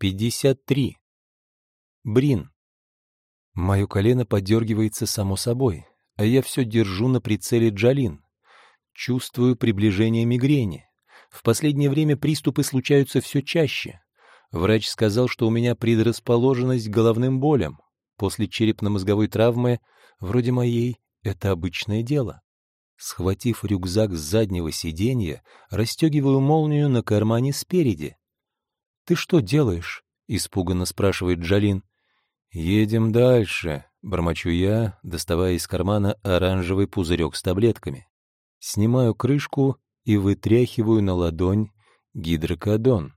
53. Брин. Мое колено подергивается само собой, а я все держу на прицеле Джалин. Чувствую приближение мигрени. В последнее время приступы случаются все чаще. Врач сказал, что у меня предрасположенность к головным болям. После черепно-мозговой травмы, вроде моей, это обычное дело. Схватив рюкзак с заднего сиденья, расстегиваю молнию на кармане спереди. «Ты что делаешь?» — испуганно спрашивает Джалин. «Едем дальше», — бормочу я, доставая из кармана оранжевый пузырек с таблетками. Снимаю крышку и вытряхиваю на ладонь гидрокодон.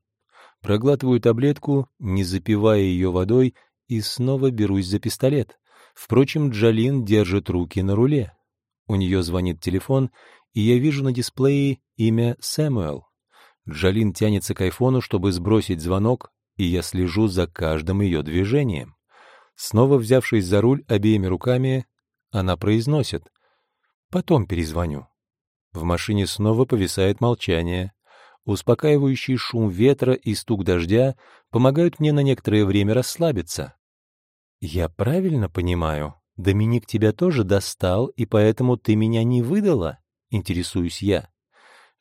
Проглатываю таблетку, не запивая ее водой, и снова берусь за пистолет. Впрочем, Джалин держит руки на руле. У нее звонит телефон, и я вижу на дисплее имя Сэмюэл. Джалин тянется к айфону, чтобы сбросить звонок, и я слежу за каждым ее движением. Снова взявшись за руль обеими руками, она произносит «Потом перезвоню». В машине снова повисает молчание. Успокаивающий шум ветра и стук дождя помогают мне на некоторое время расслабиться. «Я правильно понимаю? Доминик тебя тоже достал, и поэтому ты меня не выдала?» — интересуюсь я.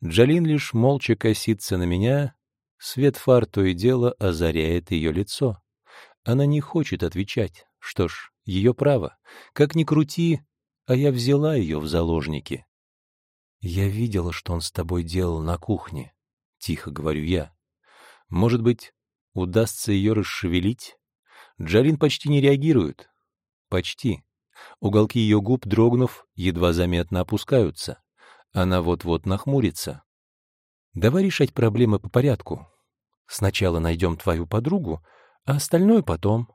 Джалин лишь молча косится на меня, свет фар то и дело озаряет ее лицо. Она не хочет отвечать. Что ж, ее право. Как ни крути, а я взяла ее в заложники. «Я видела, что он с тобой делал на кухне», — тихо говорю я. «Может быть, удастся ее расшевелить?» Джалин почти не реагирует. Почти. Уголки ее губ, дрогнув, едва заметно опускаются. Она вот-вот нахмурится. Давай решать проблемы по порядку. Сначала найдем твою подругу, а остальное потом.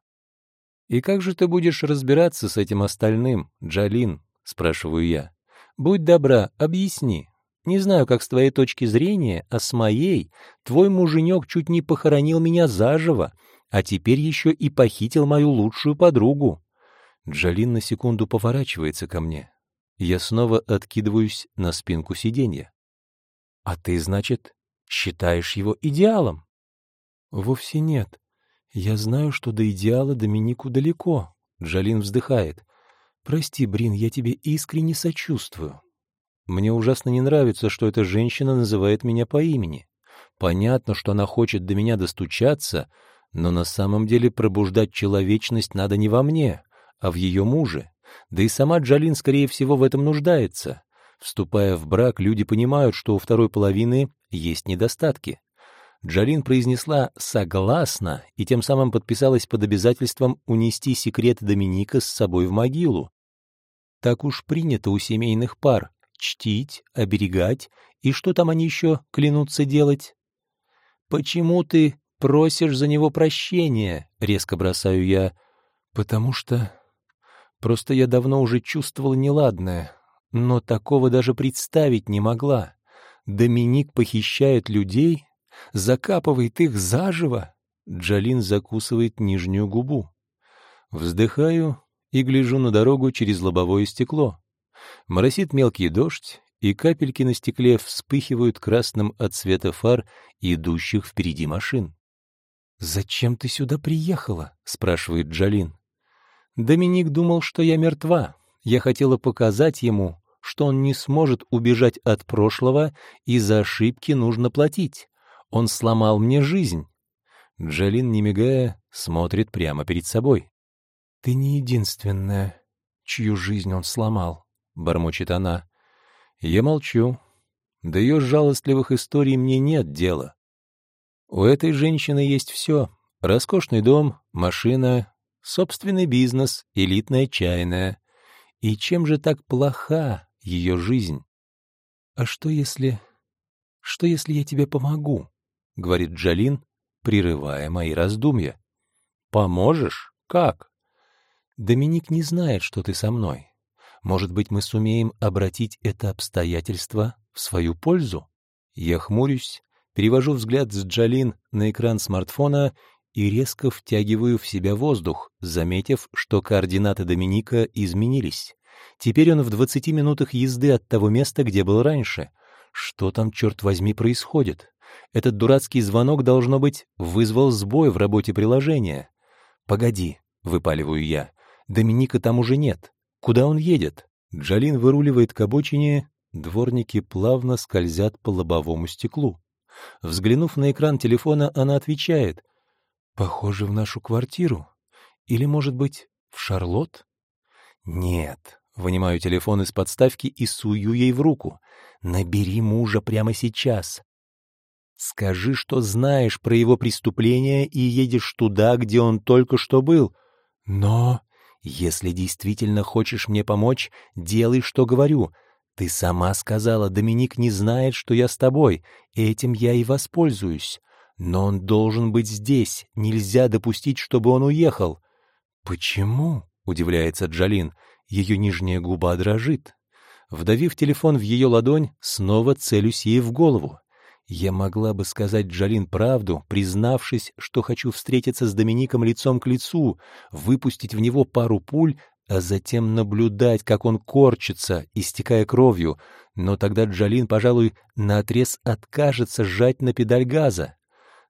И как же ты будешь разбираться с этим остальным, Джалин? Спрашиваю я. Будь добра, объясни. Не знаю, как с твоей точки зрения, а с моей, твой муженек чуть не похоронил меня заживо, а теперь еще и похитил мою лучшую подругу. Джалин на секунду поворачивается ко мне. Я снова откидываюсь на спинку сиденья. «А ты, значит, считаешь его идеалом?» «Вовсе нет. Я знаю, что до идеала Доминику далеко», — Джалин вздыхает. «Прости, Брин, я тебе искренне сочувствую. Мне ужасно не нравится, что эта женщина называет меня по имени. Понятно, что она хочет до меня достучаться, но на самом деле пробуждать человечность надо не во мне, а в ее муже. Да и сама Джалин, скорее всего, в этом нуждается. Вступая в брак, люди понимают, что у второй половины есть недостатки. Джалин произнесла «согласна» и тем самым подписалась под обязательством унести секрет Доминика с собой в могилу. Так уж принято у семейных пар — чтить, оберегать, и что там они еще клянутся делать? «Почему ты просишь за него прощения?» — резко бросаю я. «Потому что Просто я давно уже чувствовала неладное, но такого даже представить не могла. Доминик похищает людей, закапывает их заживо. Джалин закусывает нижнюю губу. Вздыхаю и гляжу на дорогу через лобовое стекло. Моросит мелкий дождь, и капельки на стекле вспыхивают красным от света фар идущих впереди машин. «Зачем ты сюда приехала?» — спрашивает Джалин. Доминик думал, что я мертва. Я хотела показать ему, что он не сможет убежать от прошлого, и за ошибки нужно платить. Он сломал мне жизнь. Джалин, не мигая, смотрит прямо перед собой. «Ты не единственная, чью жизнь он сломал», — бормочет она. Я молчу. До ее жалостливых историй мне нет дела. У этой женщины есть все — роскошный дом, машина, собственный бизнес, элитная чайная. И чем же так плоха ее жизнь? «А что если... что если я тебе помогу?» — говорит Джалин, прерывая мои раздумья. «Поможешь? Как?» «Доминик не знает, что ты со мной. Может быть, мы сумеем обратить это обстоятельство в свою пользу?» Я хмурюсь, перевожу взгляд с Джалин на экран смартфона и резко втягиваю в себя воздух, заметив, что координаты Доминика изменились. Теперь он в 20 минутах езды от того места, где был раньше. Что там, черт возьми, происходит? Этот дурацкий звонок, должно быть, вызвал сбой в работе приложения. «Погоди», — выпаливаю я, — «Доминика там уже нет. Куда он едет?» Джалин выруливает к обочине, дворники плавно скользят по лобовому стеклу. Взглянув на экран телефона, она отвечает. «Похоже, в нашу квартиру. Или, может быть, в Шарлотт?» «Нет». Вынимаю телефон из подставки и сую ей в руку. «Набери мужа прямо сейчас. Скажи, что знаешь про его преступление и едешь туда, где он только что был. Но, если действительно хочешь мне помочь, делай, что говорю. Ты сама сказала, Доминик не знает, что я с тобой, этим я и воспользуюсь. Но он должен быть здесь, нельзя допустить, чтобы он уехал. Почему? — удивляется Джалин. Ее нижняя губа дрожит. Вдавив телефон в ее ладонь, снова целюсь ей в голову. Я могла бы сказать Джалин правду, признавшись, что хочу встретиться с Домиником лицом к лицу, выпустить в него пару пуль, а затем наблюдать, как он корчится, истекая кровью, но тогда Джалин, пожалуй, наотрез откажется сжать на педаль газа.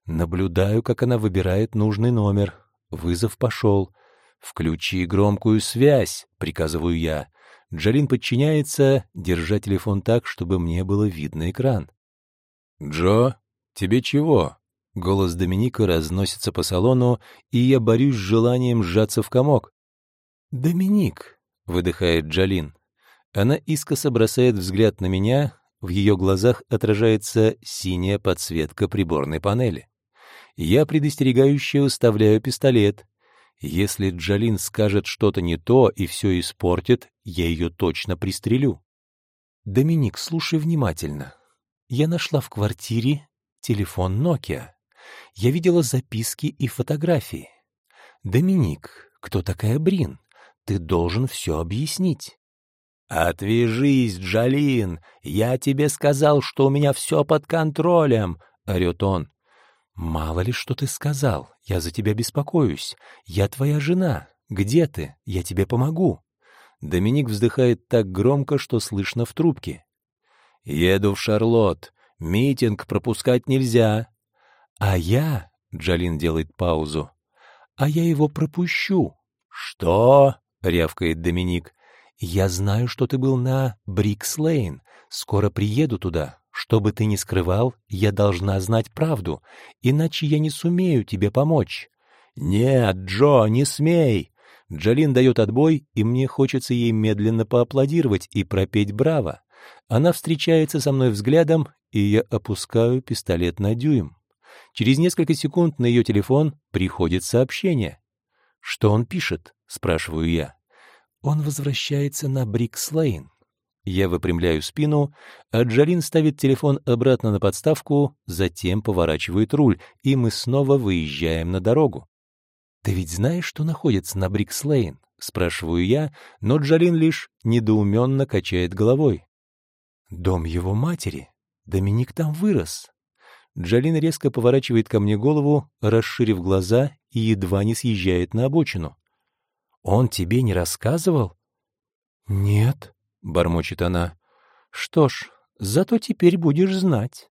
Наблюдаю, как она выбирает нужный номер. Вызов пошел. «Включи громкую связь», — приказываю я. Джалин подчиняется, держа телефон так, чтобы мне было видно экран. «Джо, тебе чего?» Голос Доминика разносится по салону, и я борюсь с желанием сжаться в комок. «Доминик», — выдыхает Джалин. Она искоса бросает взгляд на меня, в ее глазах отражается синяя подсветка приборной панели. Я предостерегающе выставляю пистолет. Если Джалин скажет что-то не то и все испортит, я ее точно пристрелю. «Доминик, слушай внимательно. Я нашла в квартире телефон Nokia. Я видела записки и фотографии. «Доминик, кто такая Брин? Ты должен все объяснить». «Отвяжись, Джалин! Я тебе сказал, что у меня все под контролем!» — орет он. «Мало ли, что ты сказал. Я за тебя беспокоюсь. Я твоя жена. Где ты? Я тебе помогу». Доминик вздыхает так громко, что слышно в трубке. «Еду в Шарлотт. Митинг пропускать нельзя». «А я...» — Джалин делает паузу. «А я его пропущу». «Что?» — рявкает Доминик. «Я знаю, что ты был на Брикс-Лейн. Скоро приеду туда. Что бы ты ни скрывал, я должна знать правду, иначе я не сумею тебе помочь». «Нет, Джо, не смей!» Джалин дает отбой, и мне хочется ей медленно поаплодировать и пропеть «Браво!». Она встречается со мной взглядом, и я опускаю пистолет на дюйм. Через несколько секунд на ее телефон приходит сообщение. «Что он пишет?» — спрашиваю я. «Он возвращается на Брикс-Лейн». Я выпрямляю спину, а Джалин ставит телефон обратно на подставку, затем поворачивает руль, и мы снова выезжаем на дорогу. «Ты ведь знаешь, что находится на Брикс-Лейн?» — спрашиваю я, но Джалин лишь недоуменно качает головой. Дом его матери. Доминик там вырос. Джалин резко поворачивает ко мне голову, расширив глаза и едва не съезжает на обочину. «Он тебе не рассказывал?» «Нет», — бормочет она. «Что ж, зато теперь будешь знать».